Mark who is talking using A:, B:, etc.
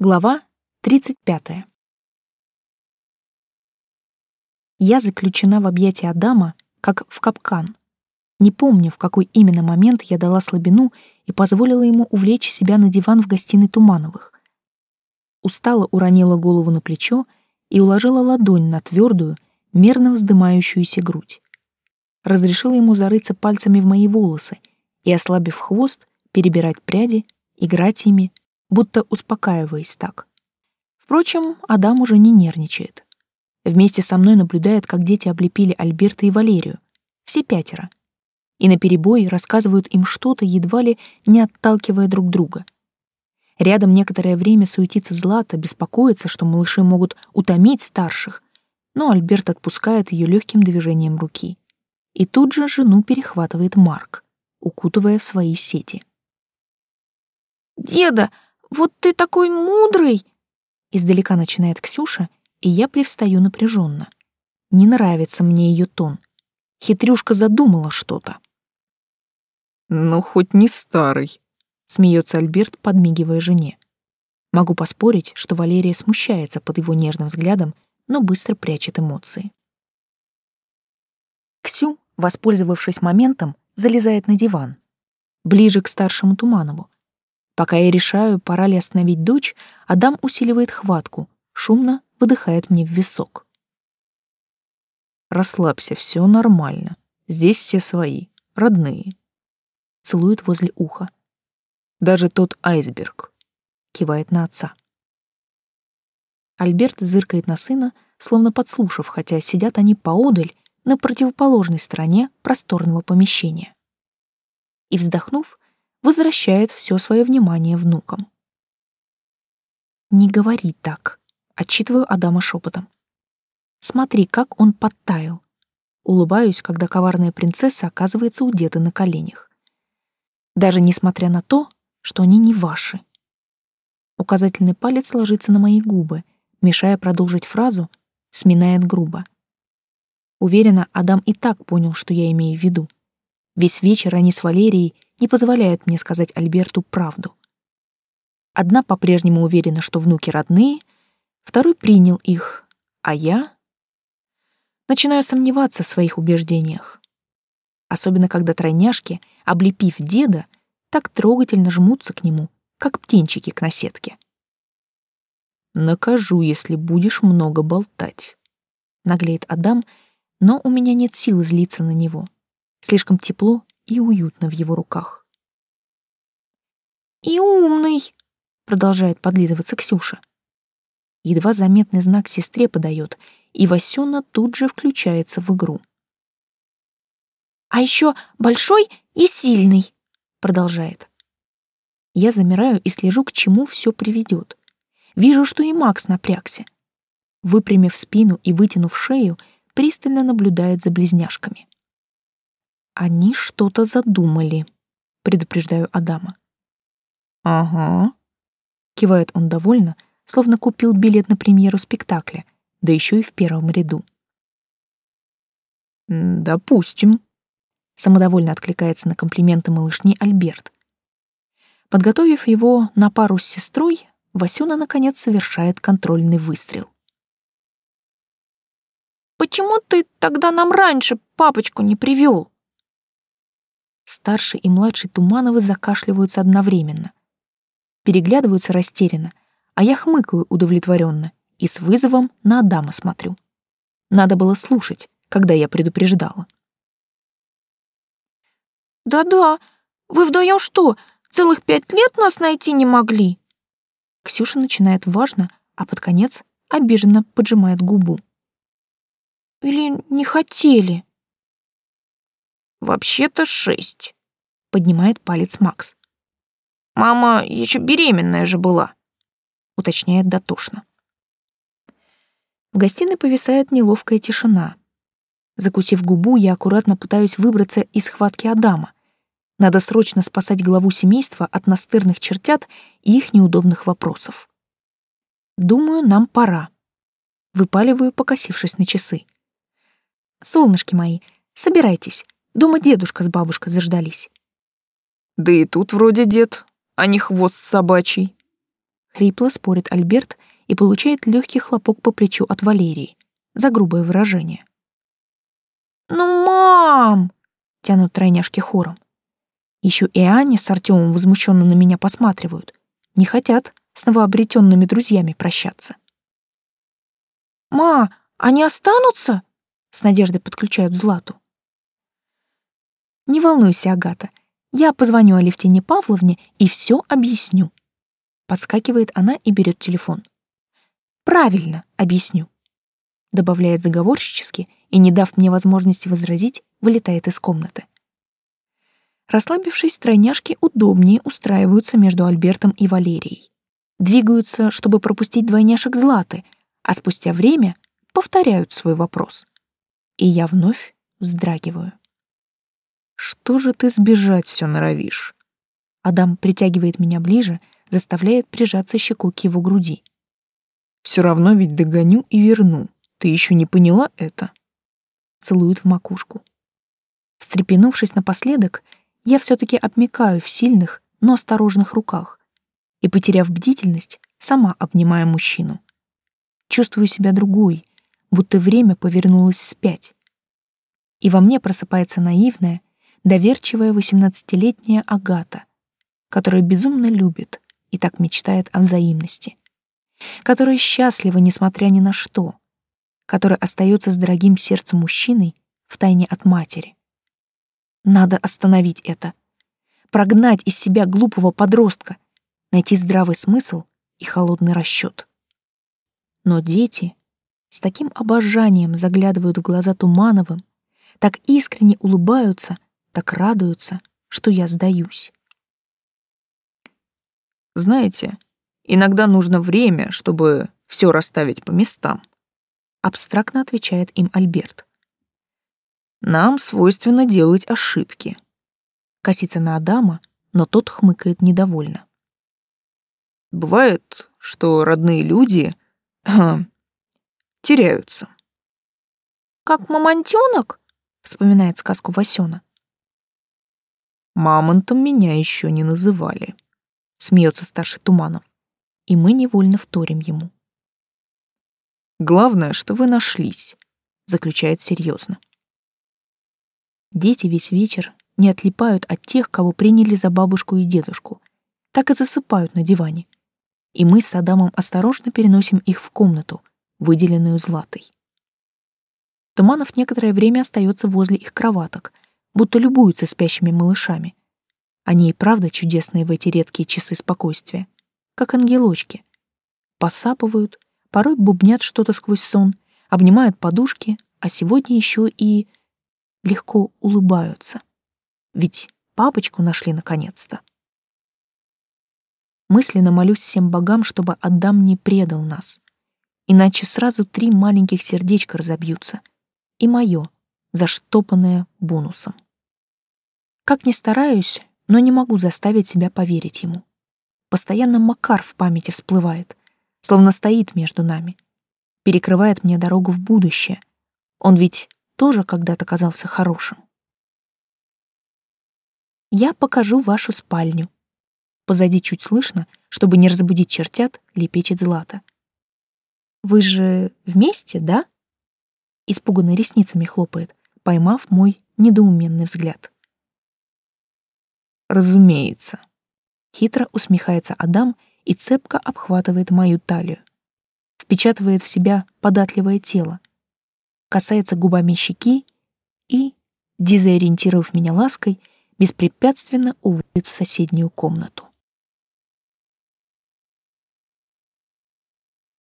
A: Глава 35. Я заключена в объятия Адама, как в капкан. Не помню, в какой именно момент я дала слабину и позволила ему увлечь себя на диван в гостиной Тумановых. Устало уронила голову на плечо и уложила ладонь на твердую, мерно вздымающуюся грудь. Разрешила ему зарыться пальцами в мои волосы и, ослабив хвост, перебирать пряди, играть ими, будто успокаиваясь так. Впрочем, Адам уже не нервничает. Вместе со мной наблюдает, как дети облепили Альберта и Валерию, все пятеро, и наперебой рассказывают им что-то, едва ли не отталкивая друг друга. Рядом некоторое время суетится Злата, беспокоится, что малыши могут утомить старших, но Альберт отпускает ее легким движением руки. И тут же жену перехватывает Марк, укутывая в свои сети.
B: «Деда, вот ты такой мудрый!»
A: Издалека начинает Ксюша, и я привстаю напряженно. Не нравится мне ее тон. Хитрюшка задумала что-то.
C: «Ну, хоть не старый», — смеется Альберт, подмигивая жене.
A: Могу поспорить, что Валерия смущается под его нежным взглядом, но быстро прячет эмоции. Ксю, воспользовавшись моментом, залезает на диван, ближе к старшему Туманову, Пока я решаю, пора ли остановить дочь, Адам усиливает хватку, шумно выдыхает мне в висок.
C: Расслабься, все нормально. Здесь все свои, родные.
A: Целует возле уха.
C: Даже тот айсберг.
A: Кивает на отца. Альберт зыркает на сына, словно подслушав, хотя сидят они поодаль, на противоположной стороне просторного помещения. И, вздохнув, возвращает все свое внимание внукам. «Не говори так», — отчитываю Адама шепотом. «Смотри, как он подтаял». Улыбаюсь, когда коварная принцесса оказывается у деда на коленях. Даже несмотря на то, что они не ваши. Указательный палец ложится на мои губы, мешая продолжить фразу, сминает грубо. Уверена, Адам и так понял, что я имею в виду. Весь вечер они с Валерией не позволяют мне сказать Альберту правду. Одна по-прежнему уверена, что внуки родные, второй принял их, а я начинаю сомневаться в своих убеждениях. Особенно когда тройняшки, облепив деда, так трогательно жмутся к нему, как птенчики к наседке.
C: «Накажу, если будешь много болтать», — наглеет Адам, но у меня нет силы злиться на него. Слишком тепло и уютно в его руках.
B: «И умный!» — продолжает подлизываться Ксюша.
A: Едва заметный знак сестре подает, и Васёна тут же включается в игру.
B: «А еще большой и сильный!» — продолжает.
A: Я замираю и слежу, к чему все приведет. Вижу, что и Макс напрягся. Выпрямив спину и вытянув шею, пристально наблюдает за близняшками. Они что-то задумали, предупреждаю Адама.
C: Ага.
A: Кивает он довольно, словно купил билет на премьеру спектакля, да еще и в первом ряду.
C: Допустим.
A: Самодовольно откликается на комплименты малышни Альберт. Подготовив его на пару с сестрой, Васюна наконец совершает контрольный выстрел.
B: «Почему ты тогда нам раньше папочку не привел?
A: Старший и младший Тумановы закашливаются одновременно. Переглядываются растерянно, а я хмыкаю удовлетворенно и с вызовом на Адама смотрю. Надо было слушать, когда я предупреждала.
B: «Да-да, вы вдвоем что, целых пять лет нас найти не могли?»
A: Ксюша начинает важно, а под конец обиженно поджимает губу.
B: «Или не хотели?»
C: «Вообще-то шесть», —
A: поднимает палец Макс.
C: «Мама еще беременная же была», —
A: уточняет дотошно. В гостиной повисает неловкая тишина. Закусив губу, я аккуратно пытаюсь выбраться из схватки Адама. Надо срочно спасать главу семейства от настырных чертят и их неудобных вопросов. Думаю, нам пора. Выпаливаю, покосившись на часы. Солнышки мои, собирайтесь. Дома дедушка с бабушкой заждались.
C: Да и тут вроде дед, а не хвост собачий.
A: Хрипло спорит Альберт и получает легкий хлопок по плечу от Валерии за грубое выражение.
B: «Ну, мам!» — тянут тройняшки хором.
A: Еще и Аня с Артемом возмущенно на меня посматривают. Не хотят с новообретенными друзьями прощаться.
B: «Ма, они останутся?»
A: — с надеждой подключают Злату. «Не волнуйся, Агата. Я позвоню Алевтине Павловне и все объясню». Подскакивает она и берет телефон. «Правильно, объясню», — добавляет заговорщически и, не дав мне возможности возразить, вылетает из комнаты. Расслабившись, тройняшки удобнее устраиваются между Альбертом и Валерией. Двигаются, чтобы пропустить двойняшек Златы, а спустя время повторяют свой вопрос. И я вновь вздрагиваю. «Что же ты сбежать все норовишь?» Адам притягивает меня ближе, заставляет прижаться щекой к его груди. «Все равно ведь догоню и верну. Ты еще не поняла это?» Целует в макушку. Встрепенувшись напоследок, я все-таки обмикаю в сильных, но осторожных руках и, потеряв бдительность, сама обнимаю мужчину. Чувствую себя другой, будто время повернулось вспять. И во мне просыпается наивная, доверчивая восемнадцатилетняя Агата, которая безумно любит и так мечтает о взаимности, которая счастлива, несмотря ни на что, которая остается с дорогим сердцем мужчиной втайне от матери. Надо остановить это. Прогнать из себя глупого подростка, найти здравый смысл и холодный расчет. Но дети с таким обожанием заглядывают в глаза Тумановым, так искренне улыбаются, так радуются, что я сдаюсь. Знаете, иногда нужно время, чтобы все расставить по местам. Абстрактно отвечает им Альберт. Нам свойственно делать ошибки. Косится на Адама, но тот хмыкает недовольно. Бывает, что родные люди а, теряются.
B: Как мамонтенок? Вспоминает сказку Васёна.
A: Мамонтом меня еще не называли. Смеется старший Туманов. И мы невольно вторим ему. Главное, что вы нашлись, заключает серьезно. Дети весь вечер не отлипают от тех, кого приняли за бабушку и дедушку, так и засыпают на диване. И мы с Адамом осторожно переносим их в комнату, выделенную златой. Туманов некоторое время остается возле их кроваток, будто любуется спящими малышами. Они и правда чудесные в эти редкие часы спокойствия, как ангелочки. Посапывают, порой бубнят что-то сквозь сон, обнимают подушки, а сегодня еще и легко улыбаются. Ведь папочку нашли наконец-то. Мысленно молюсь всем богам, чтобы Адам не предал нас. Иначе сразу три маленьких сердечка разобьются. И мое, заштопанное бонусом. Как ни стараюсь, но не могу заставить себя поверить ему. Постоянно Макар в памяти всплывает, словно стоит между нами, перекрывает мне дорогу в будущее. Он ведь тоже когда-то казался хорошим. Я покажу вашу спальню. Позади чуть слышно, чтобы не разбудить чертят, лепечет Злата. Вы же вместе, да? Испуганно ресницами хлопает, поймав мой недоуменный взгляд. Разумеется. Хитро усмехается Адам и цепко обхватывает мою талию. Впечатывает в себя податливое тело, касается губами щеки и, дезориентировав меня лаской, беспрепятственно уводит в соседнюю комнату.